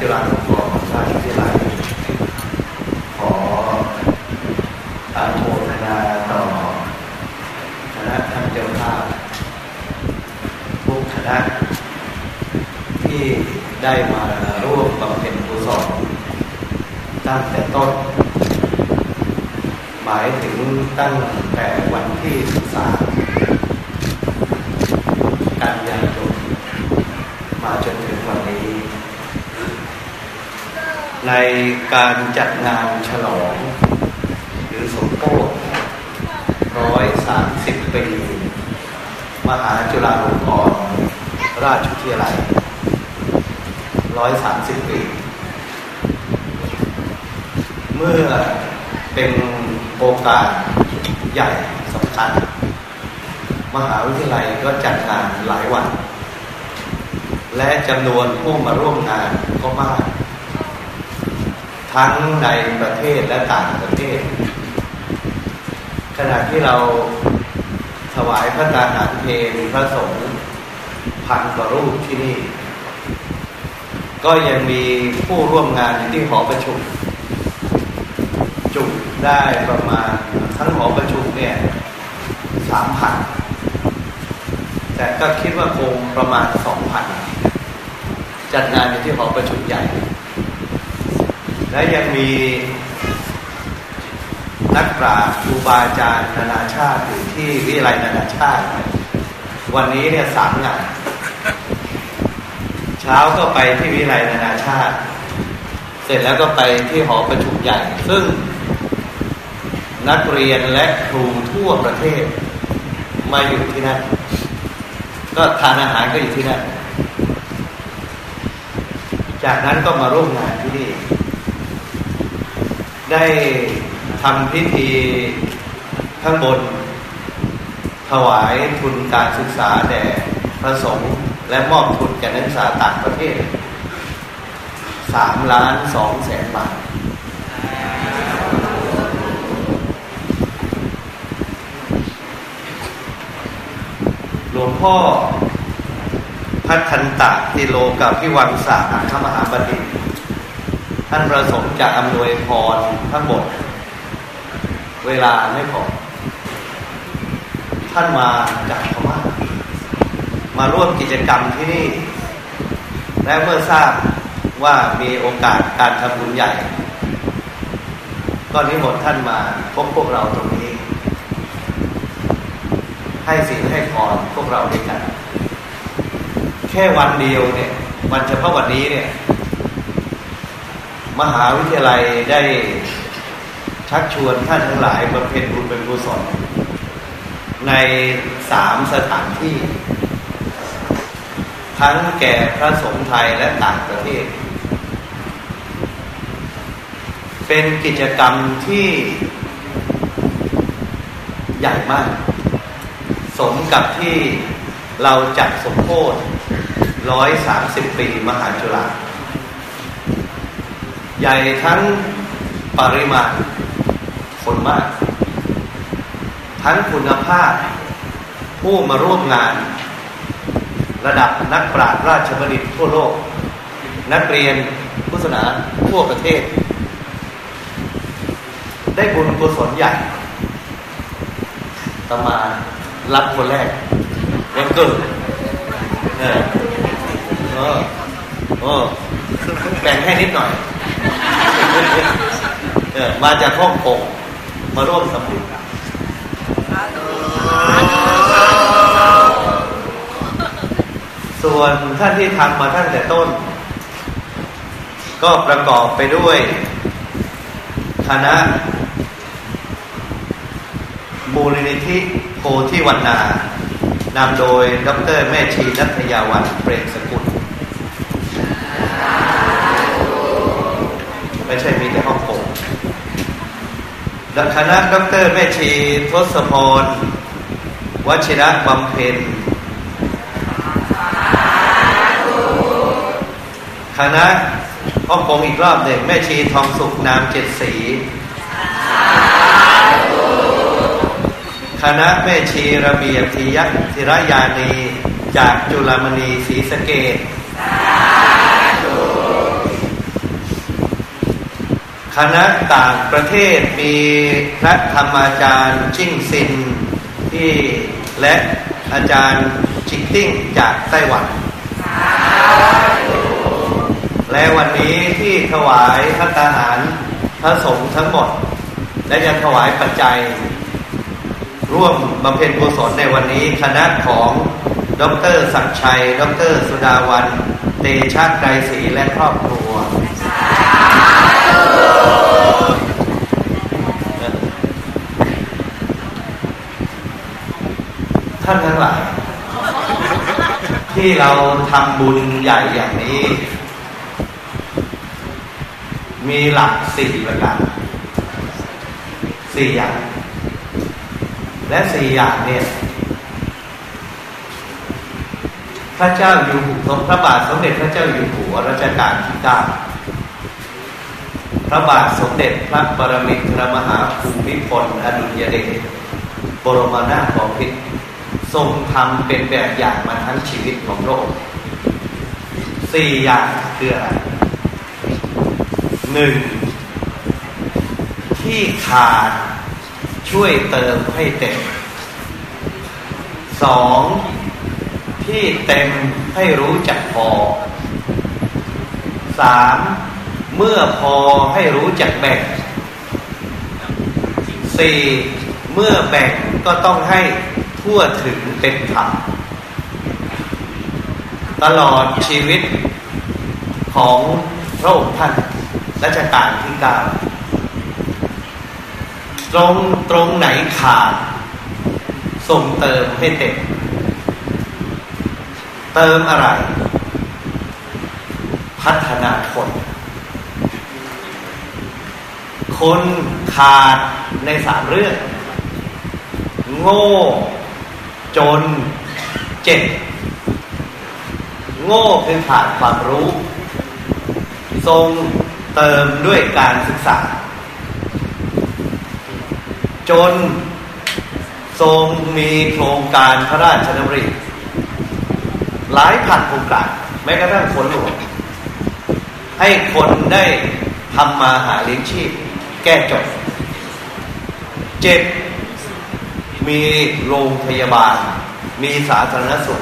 จุฬาลงกรณราชวิทยาลัยขออนุโมทนาต่อคณะท่านเจ้าภาพทุกคณะที่ได้มาร่วมบำเพ็ญกุศลตั้งแต่ต้น หมายถึงตั้งแต่วันที่ศึกษากันยายนมาจนถึงวันนี้ ใน การจัดงานฉลอง หรือสมโภชร้อยสามสิบปีมหาจุฬาลงกรณราชวิทยาลัยร้อยสามสิบปี เมื่อเป็นโอกาสใหญ่สำคัญ มหาวิทยาลัยก็จัดงานหลายวัน และจำนวนผู้มาร่วมงานก็มาก ทั้งในประเทศและต่างประเทศ ขณะที่เราถวายพระตาหารเพลพระสงฆ์พันกว่ารูปที่นี่ ก็ยังมีผู้ร่วมงานอยู่ที่หอประชุม จุได้ประมาณทั้งหอประชุมเนี่ยสามพันแต่ก็คิดว่าคงประมาณสองพันจัดงานอยู่ที่หอประชุมใหญ่ และยังมีนักปราชญ์ครูบาอาจารย์นานาชาติอยู่ที่วิทยาลัยนานาชาติ วันนี้เนี่ยสามงานเช้าก็ไปที่วิทยาลัยนานาชาติ เสร็จแล้วก็ไปที่หอประชุมใหญ่ ซึ่งนักเรียนและครูทั่วประเทศ มาอยู่ที่นั่นก็ทานอาหารก็อยู่ที่นั่นจากนั้นก็มาร่วมงานที่นี่ ได้ทำพิธีข้างบน ถวายทุนการศึกษาแด่พระสงฆ์และมอบทุนแก่นักศึกษาต่างประเทศสามล้านสองแสนบาท หลวงพ่อพัฒนตะทิโลกับพิวังสาขมหาบัณฑิต ท่านประสงค์จะอำนวยพรทั้งหมด เวลาไม่พอท่านมาจากพม่ามาร่วมกิจกรรมที่นี่ และเมื่อทราบว่ามีโอกาสการทำบุญใหญ่ ก็นิมนต์ท่านมาพบพวกเราตรงนี้ ให้สิ่งให้พรพวกเราด้วยกัน แค่วันเดียวเนี่ย วันเฉพาะวันนี้เนี่ย มหาวิทยาลัยได้ชักชวนท่านทั้งหลายบำเพ็ญบุญเป็นกุศลในสามสถานที่ ทั้งแก่พระสงฆ์ไทยและต่างประเทศ เป็นกิจกรรมที่ใหญ่มาก สมกับที่เราจัดสมโภชร้อยสามสิบปีมหาจุฬา ใหญ่ทั้งปริมาณคนมาก ทั้งคุณภาพ ผู้มาร่วมงาน ระดับนักปราชญ์ราชบัณฑิตทั่วโลก นักเรียนพุทธศาสนาทั่วประเทศ ได้บุญกุศลใหญ่ตมารับคนแรกวันเกิดเออเออเออแบ่งให้นิดหน่อย มาจากฮ่องกงมาร่วมสมุนส่วนท่านที่ทำมาตั้งแต่ต้น ก็ประกอบไปด้วยคณะมูลนิธิโพธิวันนานำโดยดรแม่ชีนัทยาวันเปรมสกุล ไม่ใช่มีแต่ฮ่องกงคณะดรแม่ชีทศพรวชิระบำเพ็ญคณะฮ่องกงอีกรอบหนึ่งแม่ชีทองสุขนามเจ็ดสีคณะแม่ชีระเบียบทียักธิรยานี จากจุลามณีศรีสะเกด คณะต่างประเทศมีพระธรรมอาจารย์ชิ่งซินที่และอาจารย์จิกติ้งจากไต้หวัน และวันนี้ที่ถวายพระทหารพระสงฆ์ทั้งหมด และจะถวายปัจจัย ร่วมบำเพ็ญกุศลในวันนี้คณะของดรสักชัย ดรสุดาวัน เตชะไกรศรีและครอบครัว ท่านทั้งหลายที่เราทำบุญใหญ่อย่างนี้ มีหลักสี่ประการสี่อย่าง และสี่อย่างเนี่ยพระเจ้าอยู่หัวพระบาทสมเด็จพระเจ้าอยู่หัวรัชกาลที่เก้าพระบาทสมเด็จพระบรมินทรมหาภูมิพลอดุลยเดชบรมนาถบพิตร ทรงทำเป็นแบบอย่างมาทั้งชีวิตของโลกสี่อย่างคืออะไรหนึ่งที่ขาดช่วยเติมให้เต็มสองที่เต็มให้รู้จักพอสามเมื่อพอให้รู้จักแบ่งสี่เมื่อแบ่งก็ต้องให้ ทั่วถึงเป็นธรรมตลอดชีวิตของพระองค์ท่านรัชกาลที่เก้าตรงตรงไหนขาดส่งเติมให้เต็มเติมอะไร พัฒนาคน คนขาดในสามเรื่อง โง่ จนเจ็บโง่คือขาดความรู้ ทรงเติมด้วยการศึกษา จนทรงมีโครงการพระราชดำริหลายพันโครงการแม้กระทั่งคนหลวงให้คนได้ทำมาหาเลี้ยงชีพ แก้จบเจ็บ มีโรงพยาบาล มีสาธารณสุข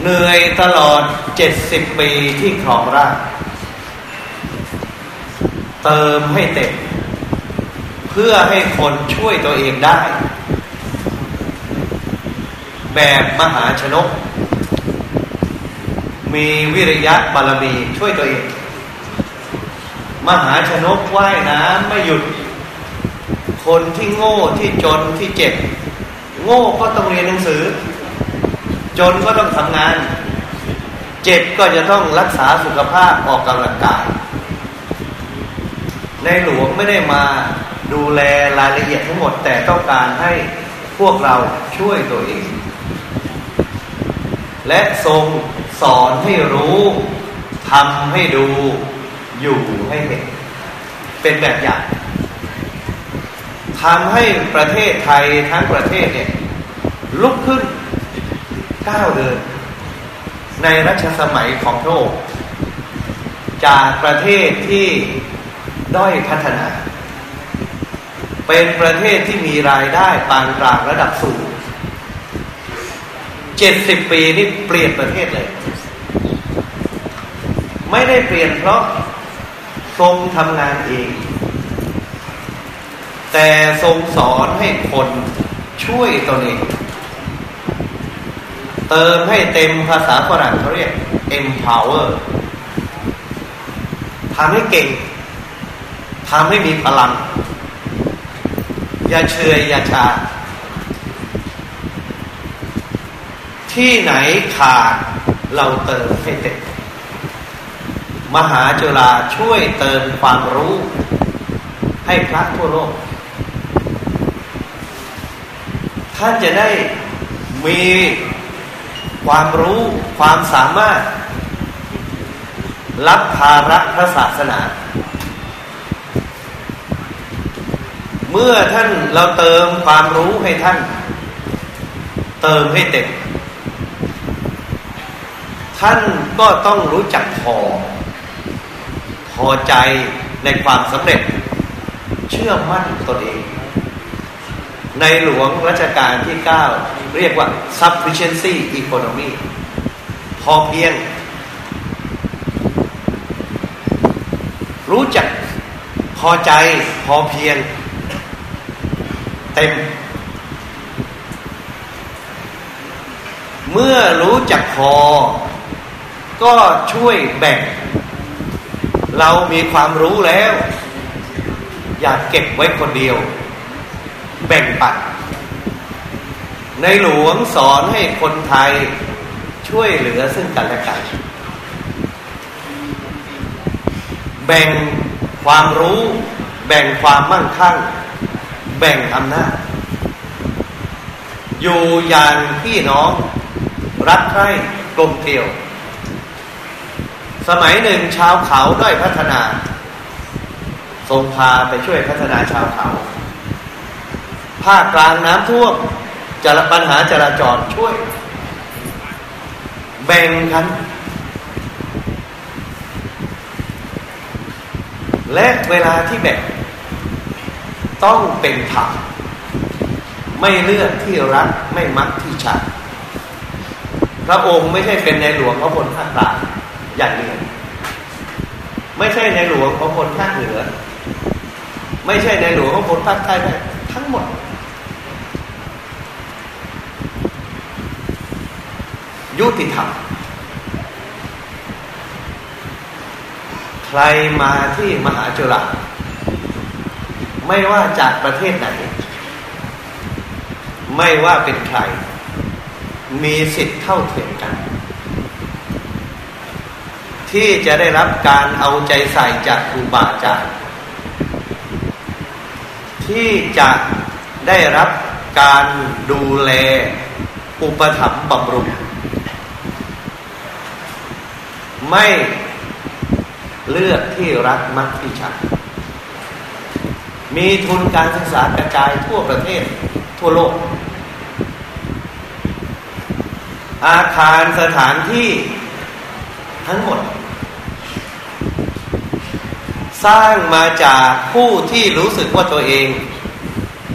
เหนื่อยตลอดเจ็ดสิบปีที่ครองราชเติมให้เต็มเพื่อให้คนช่วยตัวเองได้ แบบมหาชนก มีวิริยะบารมีช่วยตัวเอง มหาชนกว่ายน้ำไม่หยุด คนที่โง่ที่จนที่เจ็บ โง่ก็ต้องเรียนหนังสือ จนก็ต้องทำงาน เจ็บก็จะต้องรักษาสุขภาพออกกำลังกาย ในหลวงไม่ได้มาดูแลรายละเอียดทั้งหมดแต่ต้องการให้พวกเราช่วยตัวเอง และทรงสอนให้รู้ทำให้ดูอยู่ให้เห็น เป็นแบบอย่าง ทำให้ประเทศไทยทั้งประเทศเนี่ยลุกขึ้นก้าวเดิน ในรัชสมัยของพระองค์จากประเทศที่ด้อยพัฒนา เป็นประเทศที่มีรายได้ปานกลางระดับสูงเจ็ดสิบปีนี่เปลี่ยนประเทศเลย ไม่ได้เปลี่ยนเพราะทรงทำงานเอง แต่ทรงสอนให้คนช่วยตนเอง เติมให้เต็มภาษาฝรั่งเขาเรียก empower ทำให้เก่งทำให้มีพลัง อย่าเชยอย่าชา ที่ไหนขาดเราเติมให้เต็ม มหาจุฬาช่วยเติมความรู้ ให้พระทั่วโลก ท่านจะได้มีความรู้ความสามารถ รับภาระพระศาสนา เมื่อท่านเราเติมความรู้ให้ท่าน เติมให้เต็มท่านก็ต้องรู้จักพอ พอใจในความสำเร็จ เชื่อมั่นตนเอง ในหลวงรัชกาลที่ 9 เรียกว่า sufficiency economy พอเพียง รู้จักพอใจพอเพียง เต็ม เมื่อรู้จักพอ ก็ช่วยแบ่ง เรามีความรู้แล้ว อยากเก็บไว้คนเดียว แบ่งปัน ในหลวงสอนให้คนไทยช่วยเหลือซึ่งกันและกัน แบ่งความรู้ แบ่งความมั่งคั่ง แบ่งอำนาจ อยู่อย่างพี่น้อง รักใคร่กลมเกลียว สมัยหนึ่งชาวเขาด้อยพัฒนา ทรงพาไปช่วยพัฒนาชาวเขา ภาคกลางน้ำท่วมจรปัญหาจราจรช่วย แบ่งกัน และเวลาที่แบ่ง ต้องเป็นธรรมไม่เลือกที่รักไม่มักที่ชังพระองค์ไม่ใช่เป็นในหลวงพระพลภาคกลางอย่างเดียวไม่ใช่ในหลวงพระพลภาคเหนือ ไม่ใช่ในหลวงพระพลภาคใต้ทั้งหมด ยุติธรรม ใครมาที่มหาจุฬาไม่ว่าจากประเทศไหน ไม่ว่าเป็นใคร มีสิทธิ์เท่าเทียมกัน ที่จะได้รับการเอาใจใส่จากครูบาอาจารย์ที่จะได้รับการดูแลอุปถัมภ์บำรุง ไม่เลือกที่รักมักที่ชังมีทุนการศึกษากระจายทั่วประเทศทั่วโลก อาคารสถานที่ทั้งหมด สร้างมาจากผู้ที่รู้สึกว่าตัวเอง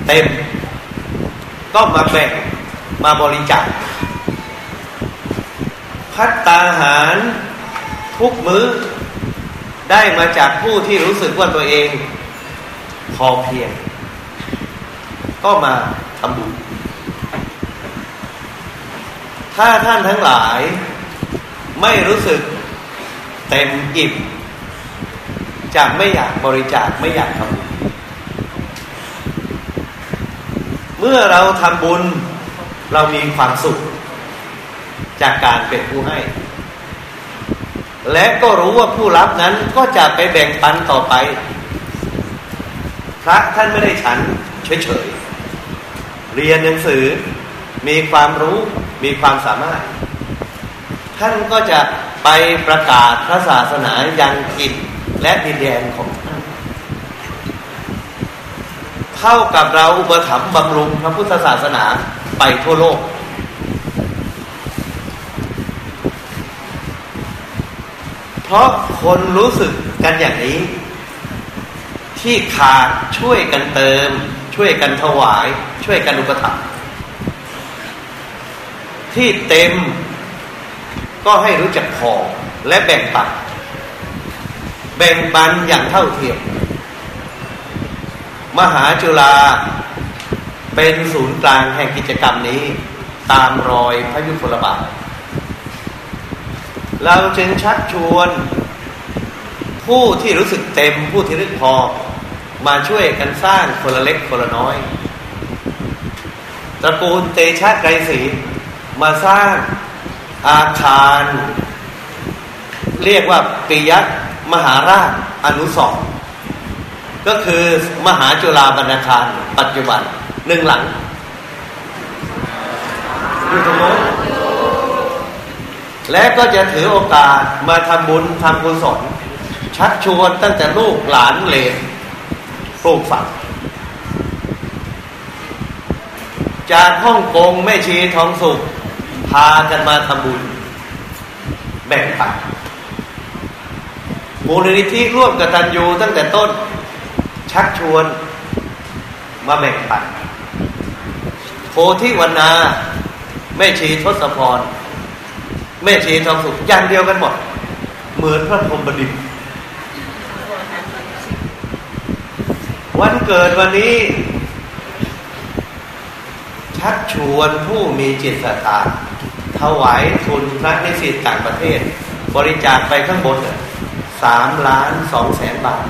เต็ม ก็มาแบ่งมาบริจาคพัตตาหาร ทุกมื้อได้มาจากผู้ที่รู้สึกว่าตัวเอง พอเพียง ก็มาทำบุญ ถ้าท่านทั้งหลาย ไม่รู้สึกเต็มอิ่มจะไม่อยากบริจาคไม่อยากทำบุญ เมื่อเราทำบุญ เรามีความสุข จากการเป็นผู้ให้ และก็รู้ว่าผู้รับนั้นก็จะไปแบ่งปันต่อไป พระท่านไม่ได้ฉันเฉยๆ เรียนหนังสือ มีความรู้ มีความสามารถ ท่านก็จะไปประกาศพระศาสนายังถิ่นและดินแดนของท่านเท่ากับเราอุปถัมภ์บำรุงพระพุทธศาสนาไปทั่วโลก เพราะคนรู้สึกกันอย่างนี้ ที่ขาดช่วยกันเติม ช่วยกันถวาย ช่วยกันอุปถัมภ์ที่เต็มก็ให้รู้จักพอและแบ่งปันแบ่งปันอย่างเท่าเทียมมหาจุฬาเป็นศูนย์กลางแห่งกิจกรรมนี้ ตามรอยพระยุคลบาท เราจึงชักชวน ผู้ที่รู้สึกเต็มผู้ที่รึกพอ มาช่วยกันสร้างคนละเล็กคนละน้อย ตระกูลเตชะไกรศรีมาสร้างอาคาร เรียกว่าปิยะมหาราชอนุสรก็คือมหาจุฬาบรรณาคาร ปัจจุบันหนึ่งหลังอยู่ตรงโน้น และก็จะถือโอกาสมาทำบุญทำกุศลชักชวนตั้งแต่ลูกหลานเหลนปลูกฝังจากฮ่องกงแม่ชีทองสุข พากันมาทำบุญ แบ่งปันมูลนิธิร่วมกับตันยูตั้งแต่ต้น ชักชวนมาแบ่งปันโพธิวันนาแม่ชีทศพร แม่ชีทองสุขอย่างเดียวกันหมด เหมือนพระพรหมบดิตวันเกิดวันนี้ ชักชวนผู้มีจิตศรัทธาถวายทุนพระนิสิตต่างประเทศ บริจาคไปข้างบนสามล้านสองแสนบาท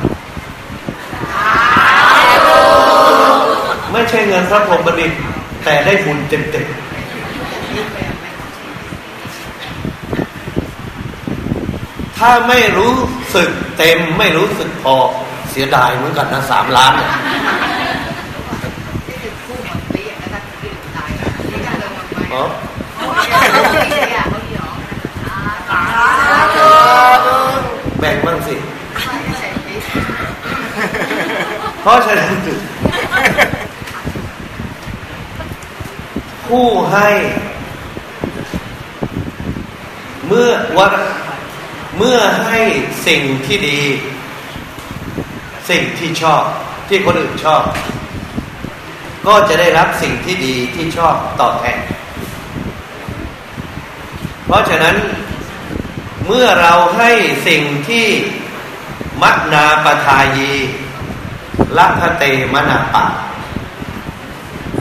ไม่ใช่เงินพระพรหมบดิตแต่ได้บุญเต็มๆ ถ้าไม่รู้สึกเต็มไม่รู้สึกพอเสียดายเหมือนกันนะสามล้านเนี่ยอ๋อแบ่งบ้างสิ เพราะฉะนั้นผู้ให้ เมื่อวัด เมื่อให้สิ่งที่ดี สิ่งที่ชอบที่คนอื่นชอบ ก็จะได้รับสิ่งที่ดีที่ชอบตอบแทน เพราะฉะนั้นเมื่อเราให้สิ่งที่มักนาปทายีลัพเตมนาปะ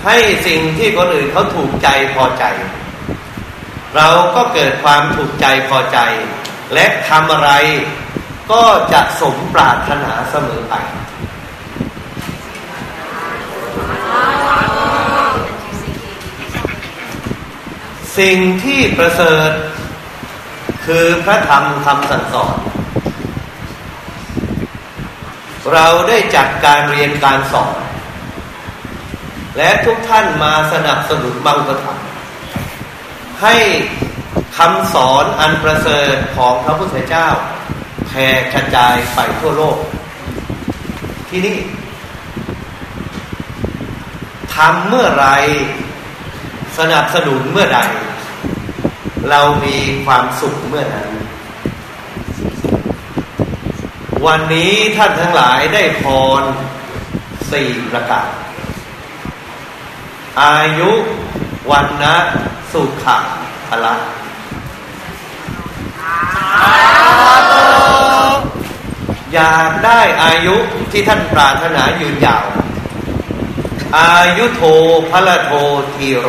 ให้สิ่งที่คนอื่นเขาถูกใจพอใจ เราก็เกิดความถูกใจพอใจ และทำอะไรก็จะสมปรารถนาเสมอไป สิ่งที่ประเสริฐ คือพระธรรมคำสั่งสอน เราได้จัดการเรียนการสอน และทุกท่านมาสนับสนุนบังกระทำให้ คำสอนอันประเสริฐของพระพุทธเจ้าแผ่กระจายไปทั่วโลก ที่นี่ทำเมื่อไรสนับสนุนเมื่อใด เรามีความสุขเมื่อนั้น วันนี้ท่านทั้งหลายได้พรสี่ประกาศ อายุวันนะสุขะพละ อยากได้อายุที่ท่านปรารถนายืนยาว อายุโทพละโททีโร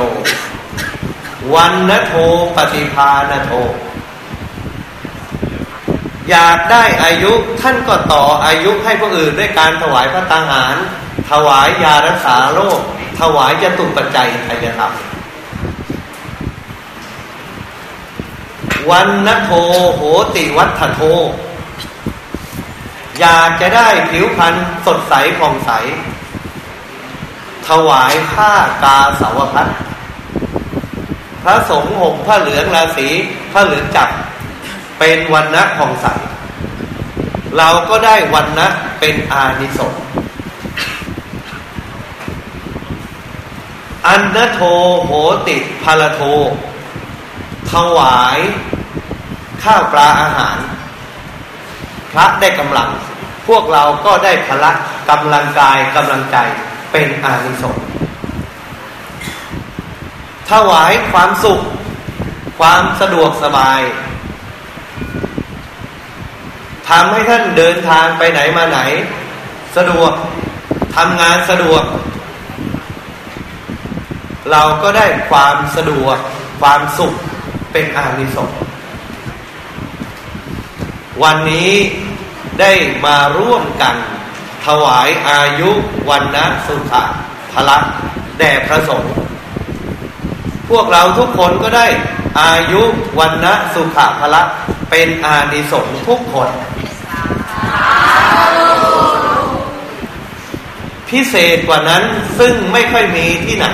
วันนโทปฏิภาณโท อยากได้อายุท่านก็ต่ออายุให้ผู้อื่นด้วยการถวายพระตังหาร ถวายยารักษาโรค ถวายยตุปัจจัยทยธรรม วันนโทโหติวัฒโท อยากจะได้ผิวพรรณสดใสผ่องใส ถวายผ้ากาสาวพัดพระสงฆ์ห่มผ้าเหลืองราศีผ้าเหลืองจับเป็นวันนะผ่องใส เราก็ได้วันนะเป็นอานิสงส์อันนโทโหติพาลโทถวาย ข้าวปลาอาหาร พระได้กำลัง พวกเราก็ได้พละกำลังกายกำลังใจเป็นอานิสงส์ถวายความสุข ความสะดวกสบายทำให้ท่านเดินทางไปไหนมาไหน สะดวกทำงานสะดวก เราก็ได้ความสะดวกความสุขเป็นอานิสงส์ วันนี้ได้มาร่วมกัน ถวายอายุวันนะสุขะพละแด่พระสงฆ์พวกเราทุกคนก็ได้อายุวันนะสุขะพละเป็นอานิสงส์ทุกคน พิเศษกว่านั้นซึ่งไม่ค่อยมีที่ไหน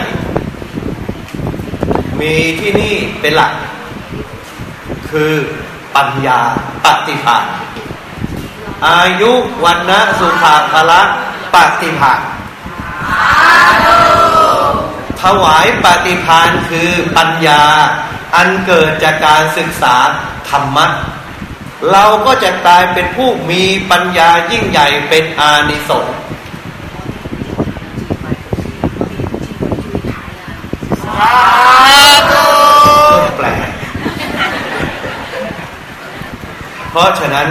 มีที่นี่เป็นหลัก คือ ปัญญาปฏิภาณอายุวันนะสุภาภละปฏิภาณถวายปฏิภาณคือปัญญา อันเกิดจากการศึกษาธรรมะ เราก็จะกลายเป็นผู้มีปัญญายิ่งใหญ่เป็นอานิสงส์ลก เพราะฉะนั้น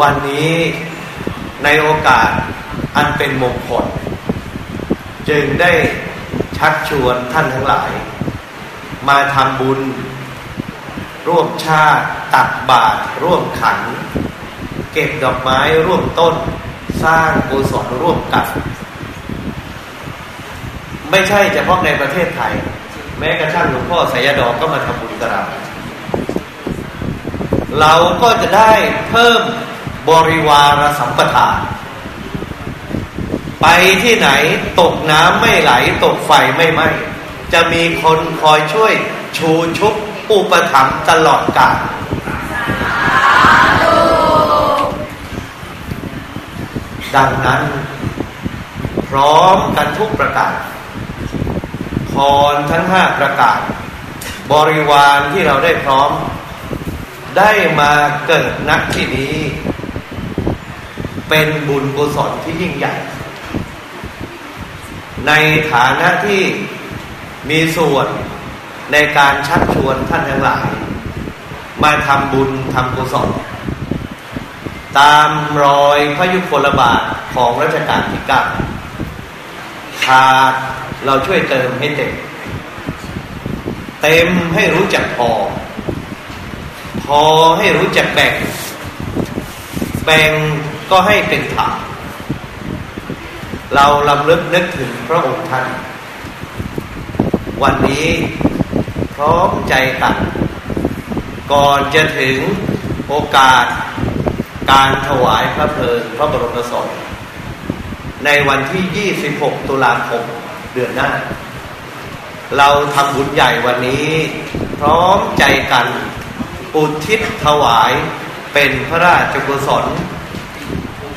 วันนี้ในโอกาสอันเป็นมงคล จึงได้ชักชวนท่านทั้งหลาย มาทำบุญ ร่วมชาติตักบาตรร่วมขัน เก็บดอกไม้ร่วมต้น สร้างกุศลร่วมกัน ไม่ใช่เฉพาะในประเทศไทย แม้กระทั่งหลวงพ่อสายดอกก็มาทำบุญกับเรา เราก็จะได้เพิ่มบริวารสัมปทานไปที่ไหนตกน้ำไม่ไหลตกไฟไม่ไหม้จะมีคนคอยช่วยชูชุบอุปถัมภ์ตลอดกาลดังนั้น พร้อมกันทุกประการพรทั้งห้าประการบริวารที่เราได้พร้อม ได้มาเกิดนักที่นี้ เป็นบุญกุศลที่ยิ่งใหญ่ ในฐานะที่มีส่วนในการชักชวนท่านทั้งหลาย มาทำบุญทำกุศลตามรอยพระยุคลบาทของรัชกาลที่เก้าขาดเราช่วยเติมให้เต็ม เต็มให้รู้จักพอ พอให้รู้จักแบ่ง แบ่งก็ให้เป็นฐานเราลำลึกนึกถึงพระองค์ท่าน วันนี้พร้อมใจกัน ก่อนจะถึงโอกาสการถวายพระเพลิงพระบรมศพในวันที่ 26 ตุลาคมเดือนหน้า เราทำบุญใหญ่วันนี้ พร้อมใจกัน อุทิศถวายเป็นพระราชกุศล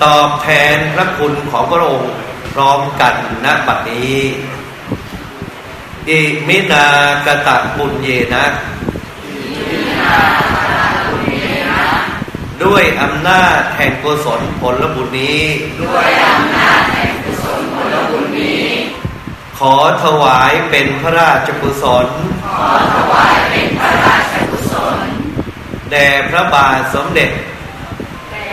ตอบแทนพระคุณของพระองค์พร้อมกันณบัดนี้อิมินากตะบุญเยนะด้วยอำนาจแห่งกุศลผลบุญนี้ ด้วยอำนาจแห่งกุศลผลบุญนี้ ขอถวายเป็นพระราชกุศล ขอถวายเป็นพระราช แด่พระบาทสมเด็จแด่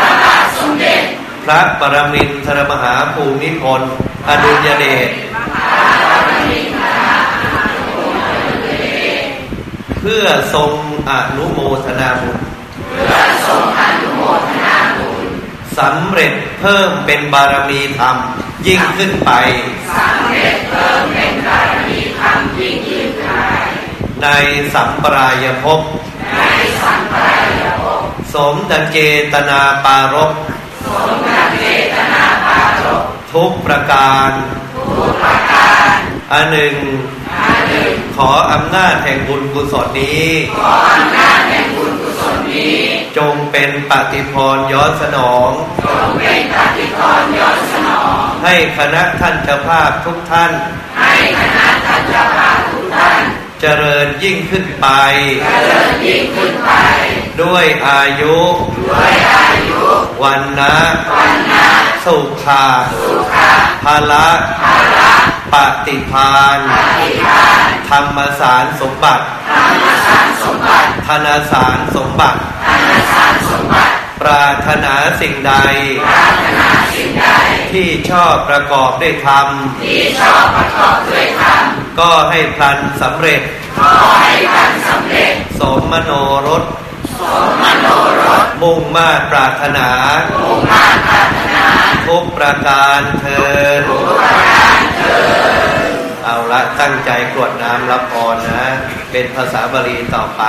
พระบาทสมเด็จ พระปรมินทรมหาภูมิพลอดุลยเดชเพื่อทรงอนุโมทนาบุญเพื่อทรงอนุโมทนาบุญสำเร็จเพิ่มเป็นบารมีธรรมยิ่งขึ้นไปสำเร็จเพิ่มเป็นบารมีธรรมยิ่งยิ่งขึ้นไปในสัมปรายภพ ในสัมปรายภพ สมดังเจตนาปารภสมดังเจตนาปารภทุกประการทุกประการอันหนึ่งอันหนึ่งขออำนาจแห่งบุญกุศลนี้ ขออำนาจแห่งบุญกุศลนี้ จงเป็นปฏิพรย้อนสนอง จงเป็นปฏิกรณ์ย้อนสนอง ให้คณะท่านเจ้าภาพทุกท่าน ให้คณะท่านเจ้าภาพทุกท่าน เจริญยิ่งขึ้นไป เจริญยิ่งขึ้นไป ด้วยอายุ ด้วยอายุ วันนะวันนาสุขาสุขาภาละภาระปฏิพานปฏิภาณธรรมสารสมบัติธรรมสารสมบัติธนสารสมบัติธรรมสารสมบัติ ปรารถนาสิ่งใด ปรารถนาสิ่งใด ที่ชอบประกอบด้วยธรรม ที่ชอบประกอบด้วยธรรม ก็ให้พลันสำเร็จขอให้ท่านสำเร็จ สมมโนรสสมมโนรสมุ่งมาตรปรารถนา มุ่งมั่นปรารถนา ทุกประการเทินทุกประการเถิดเอาละตั้งใจกรวดน้ำรับพรนะ เป็นภาษาบาลีต่อไป